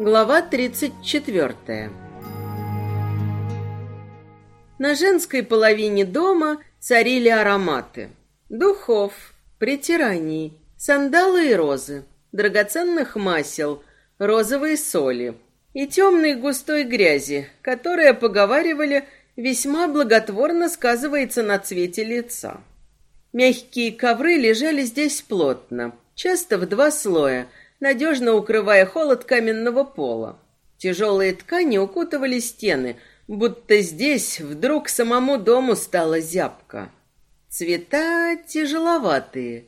Глава 34 На женской половине дома царили ароматы. Духов, притираний, сандалы и розы, драгоценных масел, розовой соли и темной густой грязи, которая, поговаривали, весьма благотворно сказывается на цвете лица. Мягкие ковры лежали здесь плотно, часто в два слоя – надежно укрывая холод каменного пола. Тяжелые ткани укутывали стены, будто здесь вдруг самому дому стало зябко. Цвета тяжеловатые.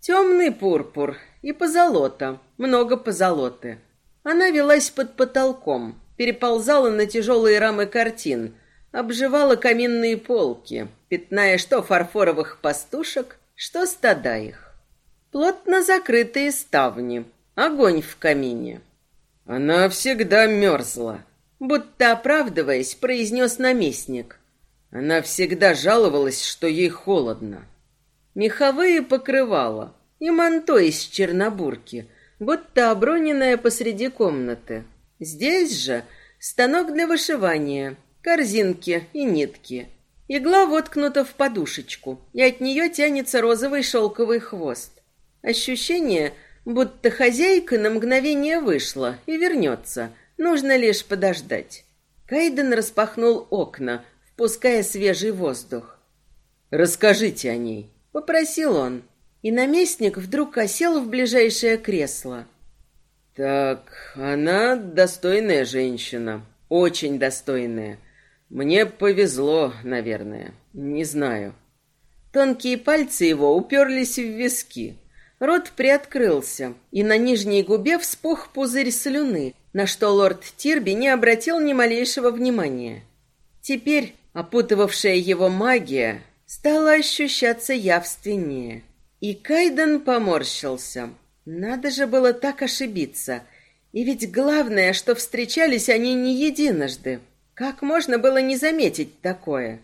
Темный пурпур и позолота, много позолоты. Она велась под потолком, переползала на тяжелые рамы картин, обживала каминные полки, пятная что фарфоровых пастушек, что стада их. Плотно закрытые ставни — Огонь в камине. Она всегда мерзла. Будто оправдываясь, произнес наместник. Она всегда жаловалась, что ей холодно. Меховые покрывала и манто из чернобурки, будто оброненное посреди комнаты. Здесь же станок для вышивания, корзинки и нитки. Игла воткнута в подушечку, и от нее тянется розовый шелковый хвост. Ощущение – будто хозяйка на мгновение вышла и вернется. Нужно лишь подождать. Кайден распахнул окна, впуская свежий воздух. «Расскажите о ней», — попросил он. И наместник вдруг осел в ближайшее кресло. «Так, она достойная женщина, очень достойная. Мне повезло, наверное, не знаю». Тонкие пальцы его уперлись в виски. Рот приоткрылся, и на нижней губе вспух пузырь слюны, на что лорд Тирби не обратил ни малейшего внимания. Теперь опутывавшая его магия стала ощущаться явственнее. И Кайден поморщился. Надо же было так ошибиться. И ведь главное, что встречались они не единожды. Как можно было не заметить такое?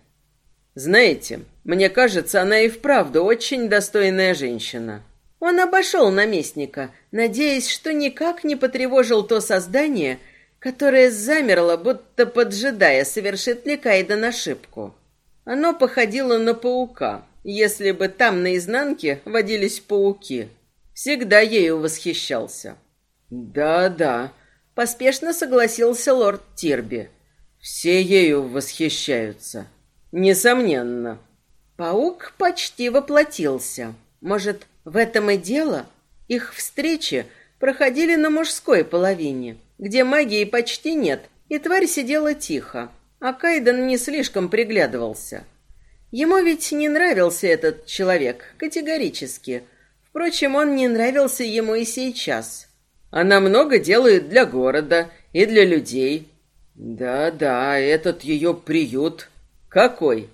Знаете, мне кажется, она и вправду очень достойная женщина. Он обошел наместника, надеясь, что никак не потревожил то создание, которое замерло, будто поджидая, совершит ли Кайден ошибку. Оно походило на паука, если бы там наизнанке водились пауки. Всегда ею восхищался. «Да-да», — поспешно согласился лорд Тирби. «Все ею восхищаются. Несомненно». Паук почти воплотился. Может, в этом и дело. Их встречи проходили на мужской половине, где магии почти нет, и тварь сидела тихо, а Кайден не слишком приглядывался. Ему ведь не нравился этот человек, категорически. Впрочем, он не нравился ему и сейчас. Она много делает для города и для людей. Да-да, этот ее приют. Какой?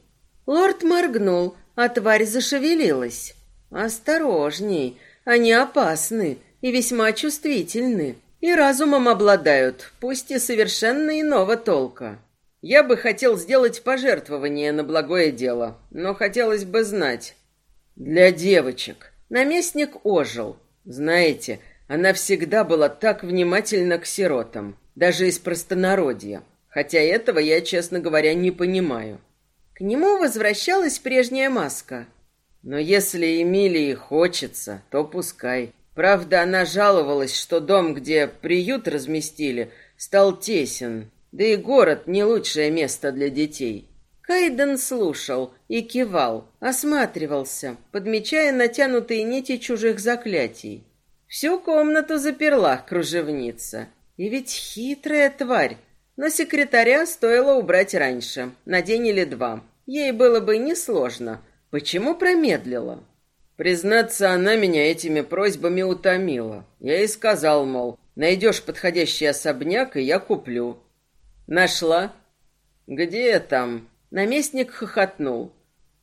Лорд моргнул, а тварь зашевелилась. Осторожней, они опасны и весьма чувствительны, и разумом обладают, пусть и совершенно иного толка. Я бы хотел сделать пожертвование на благое дело, но хотелось бы знать. Для девочек. Наместник ожил. Знаете, она всегда была так внимательна к сиротам, даже из простонародья. Хотя этого я, честно говоря, не понимаю. К нему возвращалась прежняя маска — но если Эмилии хочется, то пускай. Правда, она жаловалась, что дом, где приют разместили, стал тесен, да и город не лучшее место для детей. Кайден слушал и кивал, осматривался, подмечая натянутые нити чужих заклятий. Всю комнату заперла кружевница. И ведь хитрая тварь. Но секретаря стоило убрать раньше, на день или два. Ей было бы несложно, Почему промедлила? Признаться, она меня этими просьбами утомила. Я ей сказал, мол, найдешь подходящий особняк, и я куплю. Нашла? Где там? Наместник хохотнул.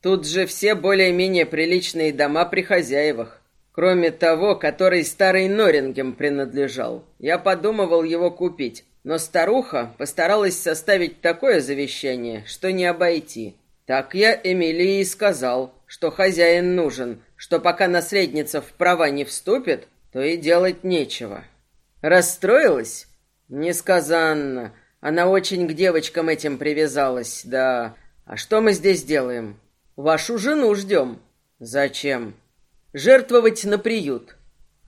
Тут же все более-менее приличные дома при хозяевах. Кроме того, который старый Норингем принадлежал. Я подумывал его купить, но старуха постаралась составить такое завещание, что не обойти. Так я Эмилии сказал, что хозяин нужен, что пока наследница в права не вступит, то и делать нечего. Расстроилась? Несказанно. Она очень к девочкам этим привязалась, да. А что мы здесь делаем? Вашу жену ждем. Зачем? Жертвовать на приют.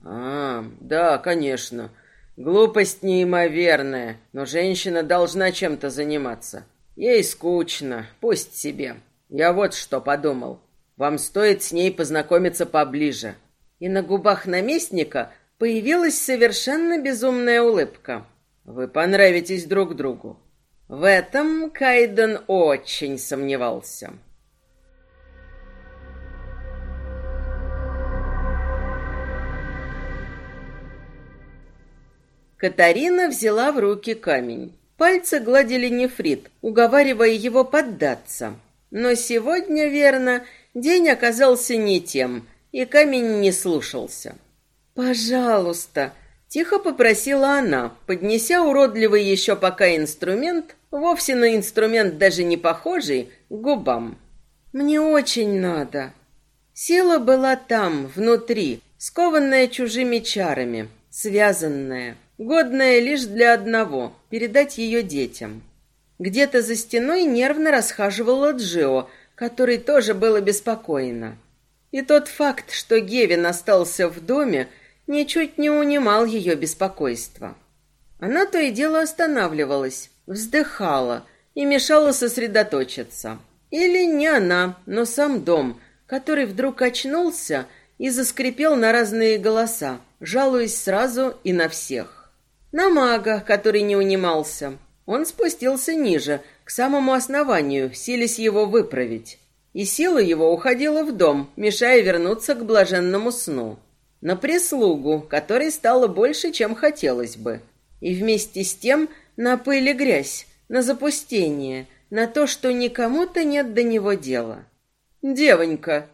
А, да, конечно. Глупость неимоверная, но женщина должна чем-то заниматься. Ей скучно, пусть себе. Я вот что подумал. Вам стоит с ней познакомиться поближе. И на губах наместника появилась совершенно безумная улыбка. Вы понравитесь друг другу. В этом Кайден очень сомневался. Катарина взяла в руки камень. Пальцы гладили нефрит, уговаривая его поддаться. Но сегодня, верно, день оказался не тем, и камень не слушался. «Пожалуйста», — тихо попросила она, поднеся уродливый еще пока инструмент, вовсе на инструмент даже не похожий, к губам. «Мне очень надо». Сила была там, внутри, скованная чужими чарами, связанная годная лишь для одного — передать ее детям. Где-то за стеной нервно расхаживала Джио, который тоже был обеспокоена. И тот факт, что Гевин остался в доме, ничуть не унимал ее беспокойство. Она то и дело останавливалась, вздыхала и мешала сосредоточиться. Или не она, но сам дом, который вдруг очнулся и заскрипел на разные голоса, жалуясь сразу и на всех. На мага, который не унимался. Он спустился ниже, к самому основанию, силясь его выправить. И сила его уходила в дом, мешая вернуться к блаженному сну. На прислугу, которой стало больше, чем хотелось бы. И вместе с тем на пыль и грязь, на запустение, на то, что никому-то нет до него дела. «Девонька!»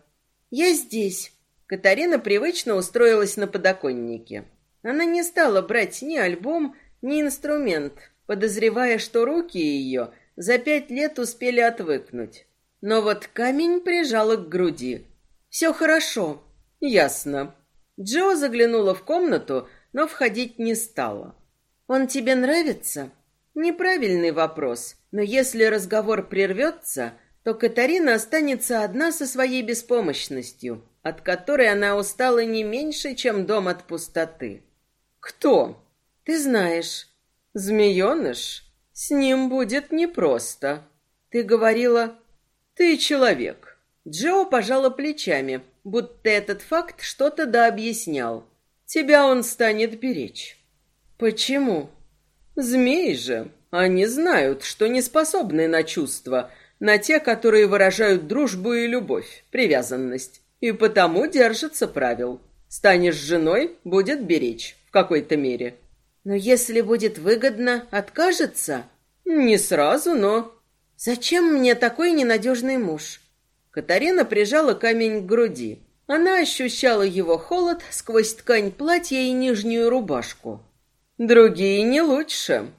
«Я здесь!» Катарина привычно устроилась на подоконнике. Она не стала брать ни альбом, ни инструмент, подозревая, что руки ее за пять лет успели отвыкнуть. Но вот камень прижала к груди. «Все хорошо». «Ясно». Джо заглянула в комнату, но входить не стала. «Он тебе нравится?» Неправильный вопрос, но если разговор прервется, то Катарина останется одна со своей беспомощностью, от которой она устала не меньше, чем дом от пустоты. «Кто?» «Ты знаешь. Змееныш? С ним будет непросто. Ты говорила...» «Ты человек». Джо пожала плечами, будто этот факт что-то да объяснял. «Тебя он станет беречь». «Почему?» «Змеи же. Они знают, что не способны на чувства, на те, которые выражают дружбу и любовь, привязанность, и потому держатся правил. Станешь женой — будет беречь какой-то мере. Но если будет выгодно, откажется? Не сразу, но... Зачем мне такой ненадежный муж? Катарина прижала камень к груди. Она ощущала его холод сквозь ткань платья и нижнюю рубашку. Другие не лучше.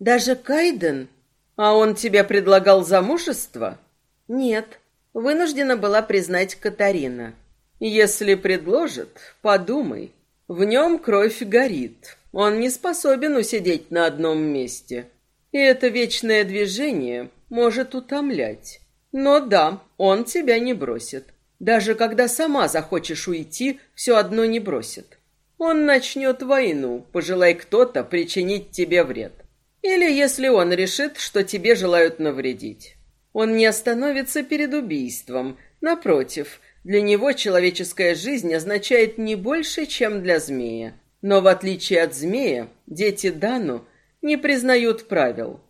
Даже Кайден. А он тебе предлагал замужество? Нет. Вынуждена была признать Катарина. Если предложит, подумай. В нем кровь горит. Он не способен усидеть на одном месте. И это вечное движение может утомлять. Но да, он тебя не бросит. Даже когда сама захочешь уйти, все одно не бросит. Он начнет войну, пожелай кто-то причинить тебе вред. Или если он решит, что тебе желают навредить. Он не остановится перед убийством. Напротив, для него человеческая жизнь означает не больше, чем для змея. Но в отличие от змея, дети Дану не признают правил.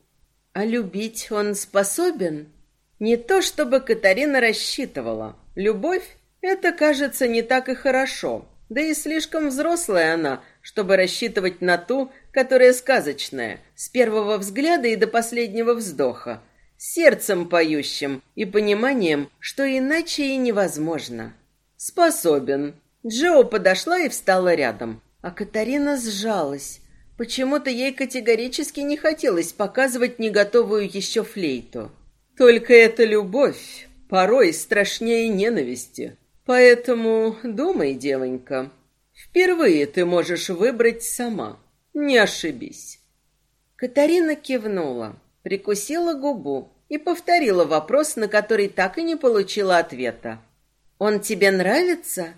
А любить он способен? Не то, чтобы Катарина рассчитывала. Любовь — это, кажется, не так и хорошо. Да и слишком взрослая она, чтобы рассчитывать на ту, которая сказочная, с первого взгляда и до последнего вздоха, сердцем поющим и пониманием, что иначе и невозможно. Способен. Джо подошла и встала рядом, а Катарина сжалась. Почему-то ей категорически не хотелось показывать не готовую еще флейту. Только эта любовь порой страшнее ненависти. Поэтому думай, девонька, впервые ты можешь выбрать сама. Не ошибись. Катарина кивнула, прикусила губу и повторила вопрос, на который так и не получила ответа. «Он тебе нравится?»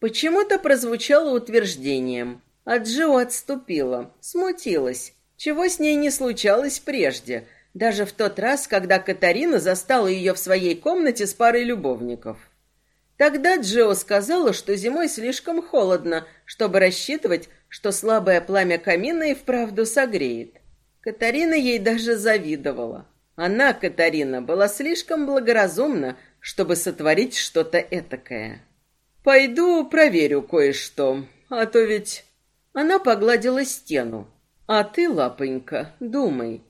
Почему-то прозвучало утверждением, а Джо отступила, смутилась, чего с ней не случалось прежде, даже в тот раз, когда Катарина застала ее в своей комнате с парой любовников. Тогда Джо сказала, что зимой слишком холодно, чтобы рассчитывать, что слабое пламя камина и вправду согреет. Катарина ей даже завидовала. Она, Катарина, была слишком благоразумна, чтобы сотворить что-то этакое. «Пойду проверю кое-что, а то ведь...» Она погладила стену. «А ты, лапонька, думай».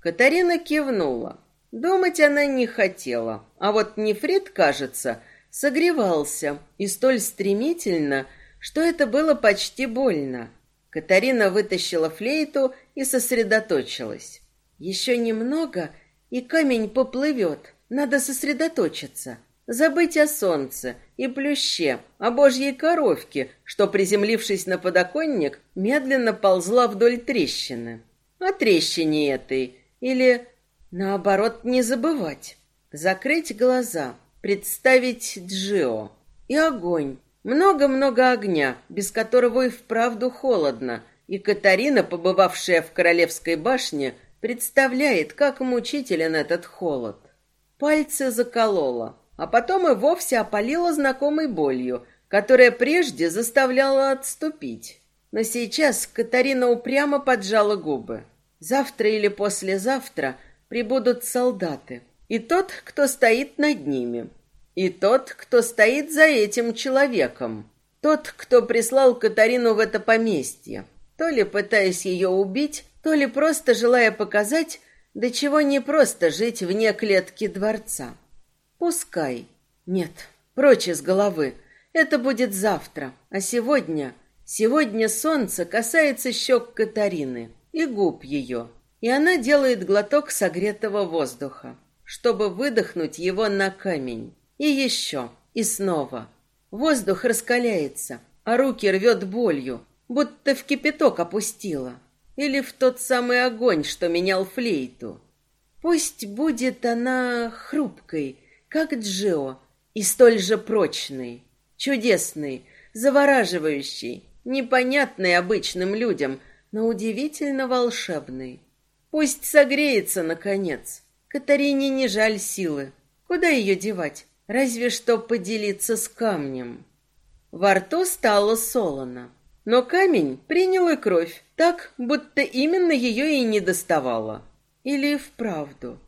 Катарина кивнула. Думать она не хотела, а вот нефрит, кажется, согревался, и столь стремительно, что это было почти больно. Катарина вытащила флейту и сосредоточилась. Еще немного, и камень поплывет. Надо сосредоточиться. Забыть о солнце и плюще, о божьей коровке, что, приземлившись на подоконник, медленно ползла вдоль трещины. О трещине этой. Или, наоборот, не забывать. Закрыть глаза, представить Джио. И огонь. Много-много огня, без которого и вправду холодно. И Катарина, побывавшая в Королевской башне, представляет, как мучителен этот холод. Пальцы заколола а потом и вовсе опалила знакомой болью, которая прежде заставляла отступить. Но сейчас Катарина упрямо поджала губы. Завтра или послезавтра прибудут солдаты, и тот, кто стоит над ними, и тот, кто стоит за этим человеком, тот, кто прислал Катарину в это поместье, то ли пытаясь ее убить, то ли просто желая показать, до чего не просто жить вне клетки дворца. Пускай. Нет, прочь из головы. Это будет завтра. А сегодня... Сегодня солнце касается щек Катарины и губ ее. И она делает глоток согретого воздуха, чтобы выдохнуть его на камень. И еще. И снова. Воздух раскаляется, а руки рвет болью, будто в кипяток опустила. Или в тот самый огонь, что менял флейту. Пусть будет она хрупкой, как Джио, и столь же прочный, чудесный, завораживающий, непонятный обычным людям, но удивительно волшебный. Пусть согреется, наконец. Катарине не жаль силы. Куда ее девать? Разве что поделиться с камнем. Во рту стало солоно. Но камень принял и кровь, так, будто именно ее и не доставало. Или вправду.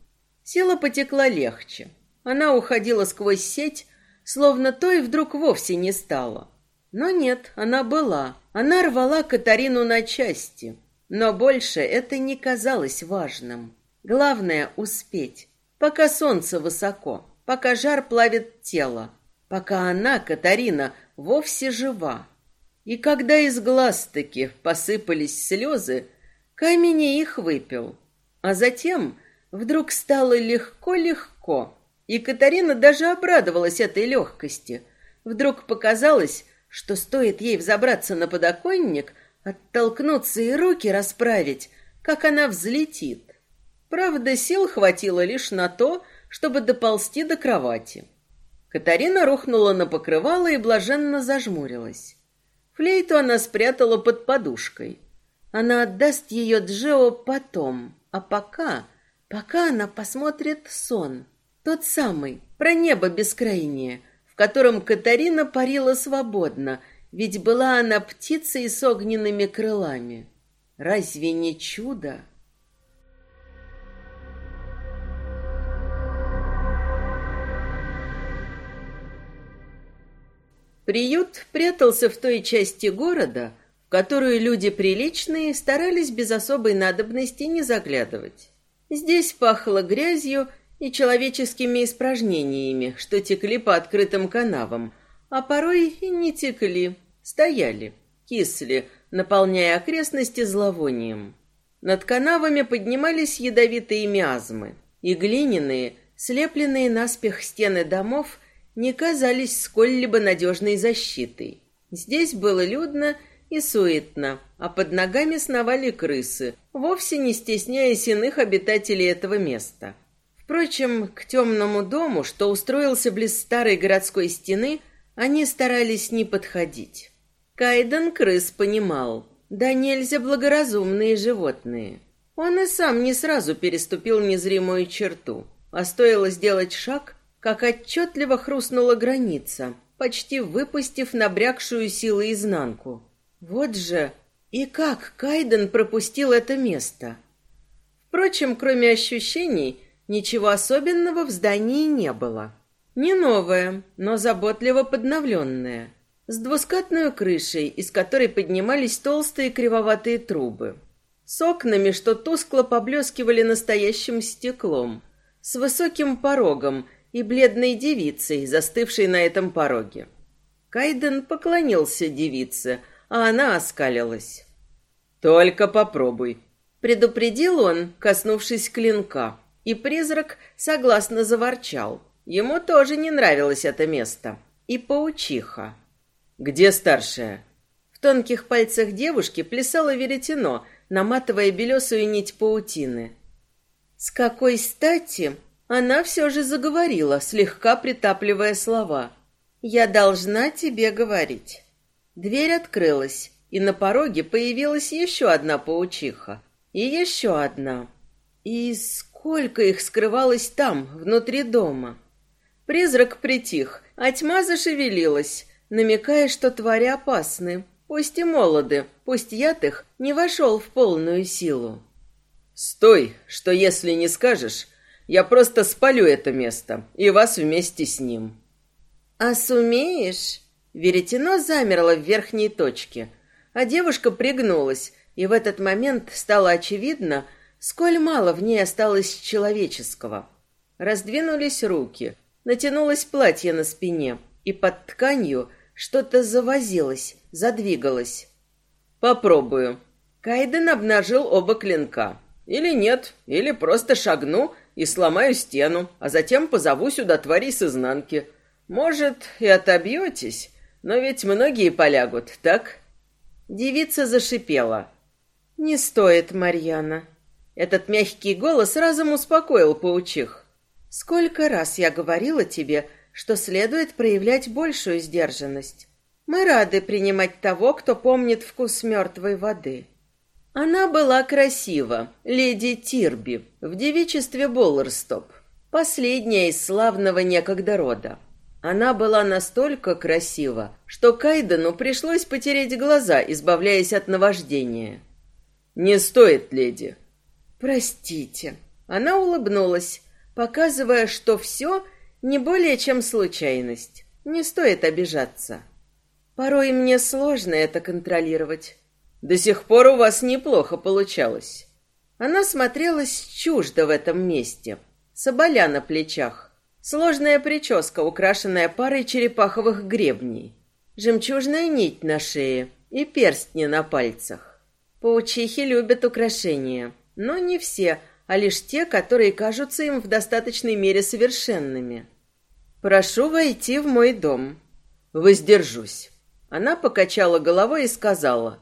Сила потекла легче. Она уходила сквозь сеть, словно той вдруг вовсе не стало. Но нет, она была. Она рвала Катарину на части. Но больше это не казалось важным. Главное — успеть. Пока солнце высоко, пока жар плавит тело, пока она, Катарина, вовсе жива. И когда из глаз-таки посыпались слезы, камень их выпил. А затем вдруг стало легко-легко, и Катарина даже обрадовалась этой легкости. Вдруг показалось, что стоит ей взобраться на подоконник, оттолкнуться и руки расправить, как она взлетит. Правда, сил хватило лишь на то, чтобы доползти до кровати. Катарина рухнула на покрывало и блаженно зажмурилась. Флейту она спрятала под подушкой. Она отдаст ее Джео потом, а пока, пока она посмотрит сон. Тот самый, про небо бескрайнее, в котором Катарина парила свободно, ведь была она птицей с огненными крылами. Разве не чудо? Приют прятался в той части города, в которую люди приличные старались без особой надобности не заглядывать. Здесь пахло грязью и человеческими испражнениями, что текли по открытым канавам, а порой и не текли, стояли, кисли, наполняя окрестности зловонием. Над канавами поднимались ядовитые миазмы, и глиняные, слепленные наспех стены домов не казались сколь-либо надежной защитой. Здесь было людно и суетно, а под ногами сновали крысы, вовсе не стесняясь иных обитателей этого места. Впрочем, к темному дому, что устроился близ старой городской стены, они старались не подходить. Кайден крыс понимал, да нельзя благоразумные животные. Он и сам не сразу переступил незримую черту, а стоило сделать шаг, как отчетливо хрустнула граница, почти выпустив набрякшую силу изнанку. Вот же и как Кайден пропустил это место. Впрочем, кроме ощущений, ничего особенного в здании не было. Не новое, но заботливо подновленное, с двускатной крышей, из которой поднимались толстые кривоватые трубы с окнами, что тускло поблескивали настоящим стеклом, с высоким порогом и бледной девицей, застывшей на этом пороге. Кайден поклонился девице, а она оскалилась. «Только попробуй», — предупредил он, коснувшись клинка, и призрак согласно заворчал. Ему тоже не нравилось это место. И паучиха. «Где старшая?» В тонких пальцах девушки плясало веретено — наматывая белесую нить паутины. С какой стати она все же заговорила, слегка притапливая слова. «Я должна тебе говорить». Дверь открылась, и на пороге появилась еще одна паучиха. И еще одна. И сколько их скрывалось там, внутри дома. Призрак притих, а тьма зашевелилась, намекая, что твари опасны, Пусть и молоды, пусть яд их не вошел в полную силу. «Стой, что если не скажешь, я просто спалю это место и вас вместе с ним». «А сумеешь?» Веретено замерло в верхней точке, а девушка пригнулась, и в этот момент стало очевидно, сколь мало в ней осталось человеческого. Раздвинулись руки, натянулось платье на спине, и под тканью что-то завозилось, задвигалось. «Попробую». Кайден обнажил оба клинка. «Или нет, или просто шагну и сломаю стену, а затем позову сюда тварей с изнанки. Может, и отобьетесь, но ведь многие полягут, так?» Девица зашипела. «Не стоит, Марьяна». Этот мягкий голос разом успокоил паучих. «Сколько раз я говорила тебе, что следует проявлять большую сдержанность. Мы рады принимать того, кто помнит вкус мертвой воды. Она была красива, леди Тирби, в девичестве Боллерстоп, последняя из славного некогда рода. Она была настолько красива, что Кайдену пришлось потереть глаза, избавляясь от наваждения. «Не стоит, леди». «Простите». Она улыбнулась, показывая, что все не более чем случайность. Не стоит обижаться. Порой мне сложно это контролировать. До сих пор у вас неплохо получалось. Она смотрелась чуждо в этом месте. Соболя на плечах. Сложная прическа, украшенная парой черепаховых гребней. Жемчужная нить на шее и перстни на пальцах. Паучихи любят украшения, но не все, а лишь те, которые кажутся им в достаточной мере совершенными. «Прошу войти в мой дом». «Воздержусь». Она покачала головой и сказала,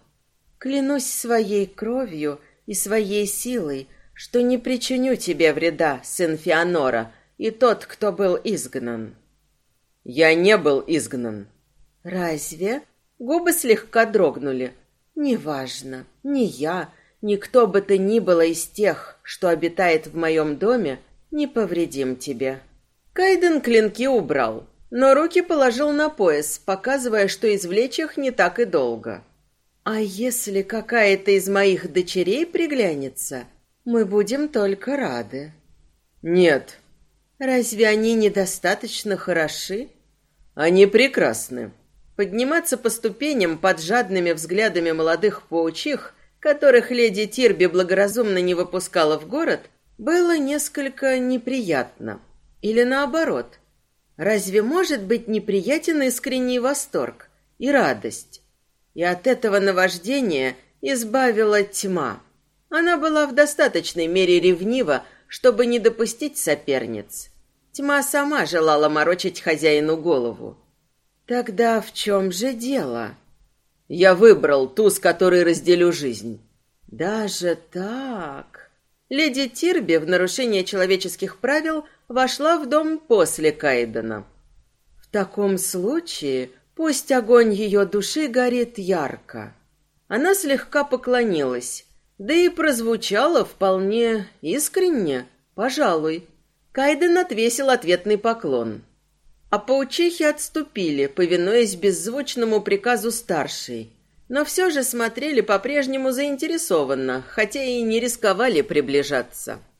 «Клянусь своей кровью и своей силой, что не причиню тебе вреда, сын Феонора, и тот, кто был изгнан». «Я не был изгнан». «Разве?» Губы слегка дрогнули. «Неважно, ни я, Никто бы ты ни было из тех, что обитает в моем доме, не повредим тебе. Кайден клинки убрал, но руки положил на пояс, показывая, что извлечь их не так и долго. А если какая-то из моих дочерей приглянется, мы будем только рады. Нет. Разве они недостаточно хороши? Они прекрасны. Подниматься по ступеням под жадными взглядами молодых паучих которых леди Тирби благоразумно не выпускала в город, было несколько неприятно. Или наоборот. Разве может быть неприятен искренний восторг и радость? И от этого наваждения избавила тьма. Она была в достаточной мере ревнива, чтобы не допустить соперниц. Тьма сама желала морочить хозяину голову. Тогда в чем же дело? Я выбрал ту, с которой разделю жизнь. Даже так? Леди Тирби в нарушение человеческих правил вошла в дом после Кайдена. В таком случае пусть огонь ее души горит ярко. Она слегка поклонилась, да и прозвучало вполне искренне, пожалуй. Кайден отвесил ответный поклон. А паучихи отступили, повинуясь беззвучному приказу старшей, но все же смотрели по-прежнему заинтересованно, хотя и не рисковали приближаться. —